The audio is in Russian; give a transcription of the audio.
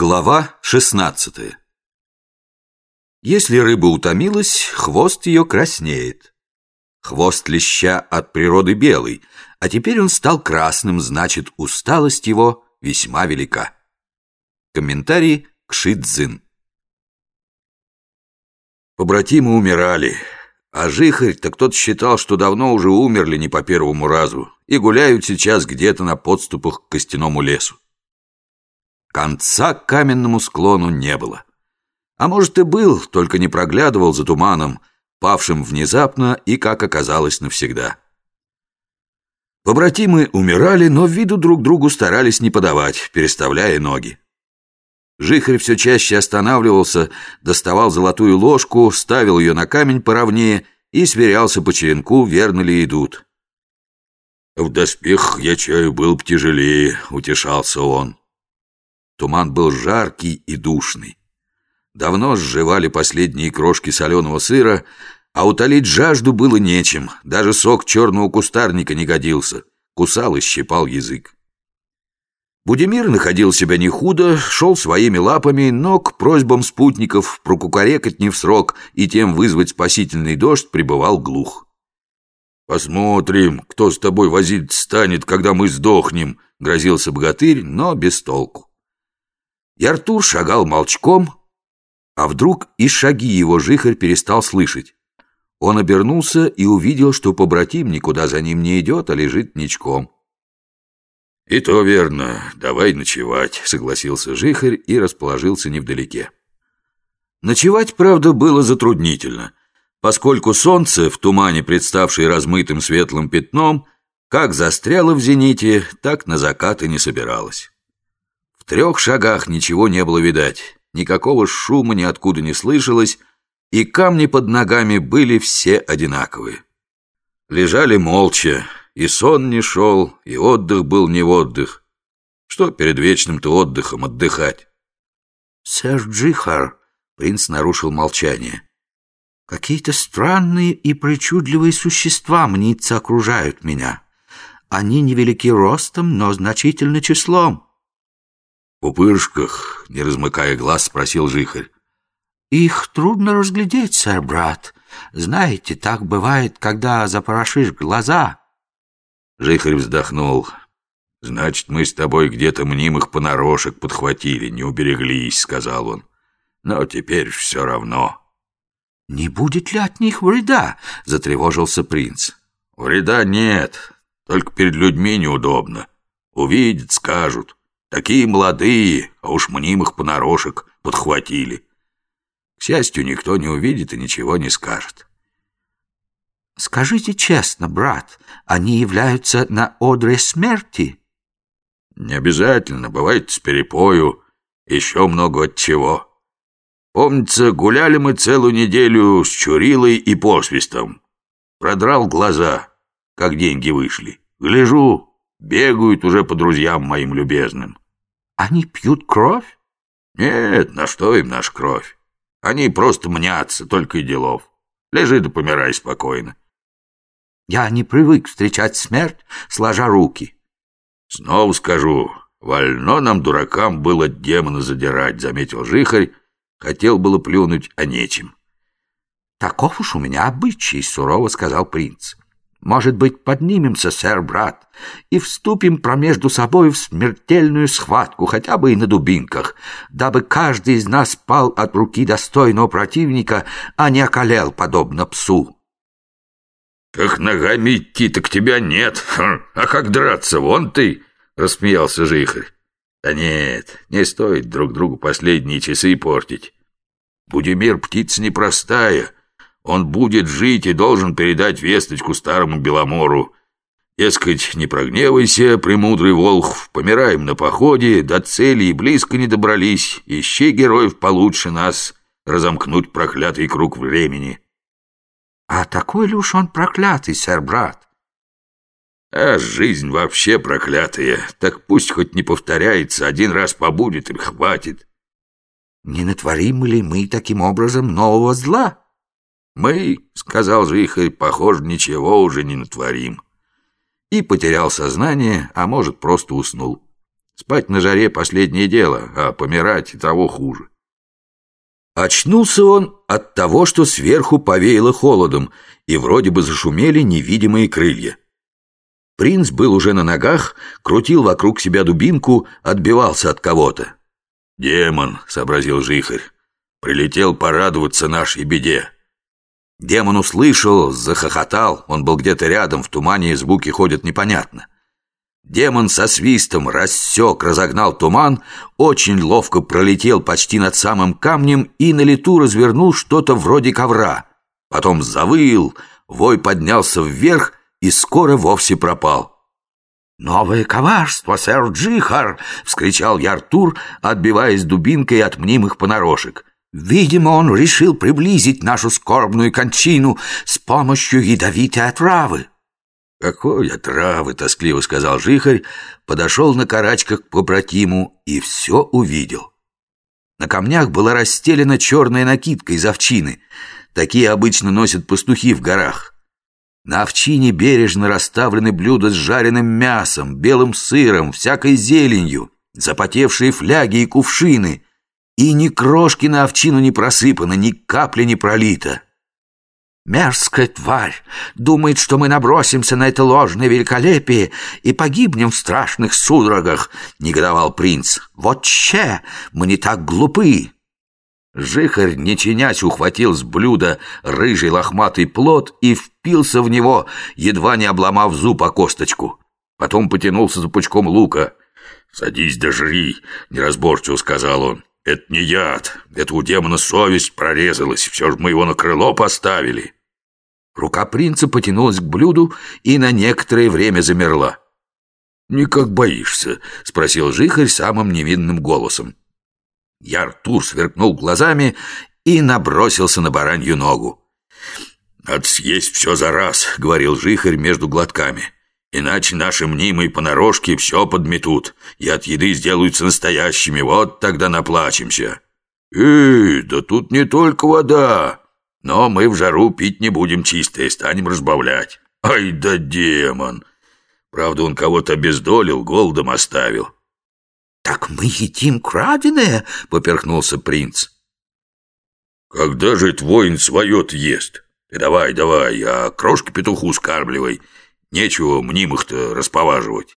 Глава 16 Если рыба утомилась, хвост ее краснеет. Хвост леща от природы белый, а теперь он стал красным, значит, усталость его весьма велика. Комментарий к Шидзин. Побратимы умирали, а жихарь-то кто-то считал, что давно уже умерли не по первому разу и гуляют сейчас где-то на подступах к костяному лесу. Конца каменному склону не было. А может и был, только не проглядывал за туманом, павшим внезапно и, как оказалось, навсегда. Побратимы умирали, но виду друг другу старались не подавать, переставляя ноги. Жихарь все чаще останавливался, доставал золотую ложку, ставил ее на камень поровнее и сверялся по черенку, верно ли идут. «В доспех я чаю был б тяжелее», — утешался он. Туман был жаркий и душный. Давно сживали последние крошки соленого сыра, а утолить жажду было нечем. Даже сок черного кустарника не годился. Кусал и щипал язык. Будимир находил себя не худо, шел своими лапами, но к просьбам спутников прокукарекать не в срок и тем вызвать спасительный дождь пребывал глух. «Посмотрим, кто с тобой возить станет, когда мы сдохнем», — грозился богатырь, но без толку. И Артур шагал молчком, а вдруг и шаги его жихарь перестал слышать. Он обернулся и увидел, что побратим никуда за ним не идет, а лежит ничком. «И то верно. Давай ночевать», — согласился жихарь и расположился невдалеке. Ночевать, правда, было затруднительно, поскольку солнце, в тумане представшее размытым светлым пятном, как застряло в зените, так на закат и не собиралось трех шагах ничего не было видать, никакого шума ниоткуда не слышалось, и камни под ногами были все одинаковые. Лежали молча, и сон не шел, и отдых был не отдых. Что перед вечным-то отдыхом отдыхать? «Сэр Джихар», — принц нарушил молчание, — «какие-то странные и причудливые существа, мнится, окружают меня. Они невелики ростом, но значительны числом». «В пупырышках?» — не размыкая глаз, спросил Жихарь. «Их трудно разглядеть, сэр, брат. Знаете, так бывает, когда запорошишь глаза». Жихарь вздохнул. «Значит, мы с тобой где-то мнимых понарошек подхватили, не убереглись», — сказал он. «Но теперь все равно». «Не будет ли от них вреда?» — затревожился принц. «Вреда нет, только перед людьми неудобно. Увидят, скажут. Такие молодые, а уж мнимых понарошек подхватили. К счастью, никто не увидит и ничего не скажет. Скажите честно, брат, они являются на одре смерти? Не обязательно, бывает с перепою, еще много от чего. Помнится, гуляли мы целую неделю с Чурилой и посвистом. Продрал глаза, как деньги вышли. Гляжу, Бегают уже по друзьям моим любезным. Они пьют кровь? Нет, на что им наша кровь? Они просто мнятся, только и делов. Лежи да помирай спокойно. Я не привык встречать смерть, сложа руки. Снова скажу, вольно нам, дуракам, было демона задирать, заметил Жихарь. Хотел было плюнуть, а нечем. Таков уж у меня обычай, сурово сказал принц. Может быть, поднимемся, сэр, брат, и вступим промежду собой в смертельную схватку, хотя бы и на дубинках, дабы каждый из нас пал от руки достойного противника, а не околел, подобно псу. «Как ногами идти, так тебя нет. А как драться, вон ты!» — рассмеялся Жихарь. «Да нет, не стоит друг другу последние часы портить. Будимир птица непростая». Он будет жить и должен передать весточку старому Беломору. Дескать, не прогневайся, премудрый Волхв, помираем на походе, до цели и близко не добрались, ищи героев получше нас, разомкнуть проклятый круг времени. А такой ли уж он проклятый, сэр-брат? А жизнь вообще проклятая, так пусть хоть не повторяется, один раз побудет и хватит. Не натворим ли мы таким образом нового зла? «Мы, — сказал Жихарь, — похоже, ничего уже не натворим». И потерял сознание, а может, просто уснул. Спать на жаре последнее дело, а помирать того хуже. Очнулся он от того, что сверху повеяло холодом, и вроде бы зашумели невидимые крылья. Принц был уже на ногах, крутил вокруг себя дубинку, отбивался от кого-то. «Демон», — сообразил Жихарь, — «прилетел порадоваться нашей беде». Демон услышал, захохотал, он был где-то рядом, в тумане и звуки ходят непонятно. Демон со свистом рассек, разогнал туман, очень ловко пролетел почти над самым камнем и на лету развернул что-то вроде ковра. Потом завыл, вой поднялся вверх и скоро вовсе пропал. «Новое коварство, сэр Джихар!» — вскричал я Артур, отбиваясь дубинкой от мнимых понарошек. «Видимо, он решил приблизить нашу скорбную кончину с помощью ядовитой отравы». «Какой отравы!» — тоскливо сказал Жихарь, подошел на карачках к побратиму и все увидел. На камнях была расстелена черная накидка из овчины. Такие обычно носят пастухи в горах. На овчине бережно расставлены блюда с жареным мясом, белым сыром, всякой зеленью, запотевшие фляги и кувшины. И ни крошки на овчину не просыпано, ни капли не пролито. Мерзкая тварь думает, что мы набросимся на это ложное великолепие и погибнем в страшных судорогах, — негодовал принц. Вот че, мы не так глупы. Жихарь, не чинясь, ухватил с блюда рыжий лохматый плод и впился в него, едва не обломав зуб о косточку. Потом потянулся за пучком лука. «Садись да жри», — неразборчиво сказал он. «Это не яд, это у демона совесть прорезалась, все же мы его на крыло поставили». Рука принца потянулась к блюду и на некоторое время замерла. «Никак боишься?» — спросил жихарь самым невинным голосом. Я Артур сверкнул глазами и набросился на баранью ногу. «Надо съесть все за раз», — говорил жихарь между глотками. «Иначе наши мнимые понарошки все подметут, и от еды сделаются настоящими, вот тогда наплачемся». «Эй, да тут не только вода!» Но мы в жару пить не будем чистое, станем разбавлять. Ай да демон! Правда, он кого-то обездолил, голодом оставил. «Так мы едим краденое?» — поперхнулся принц. «Когда же твой свое-то ест? Ты давай, давай, а крошки петуху скармливай. Нечего мнимых-то расповаживать».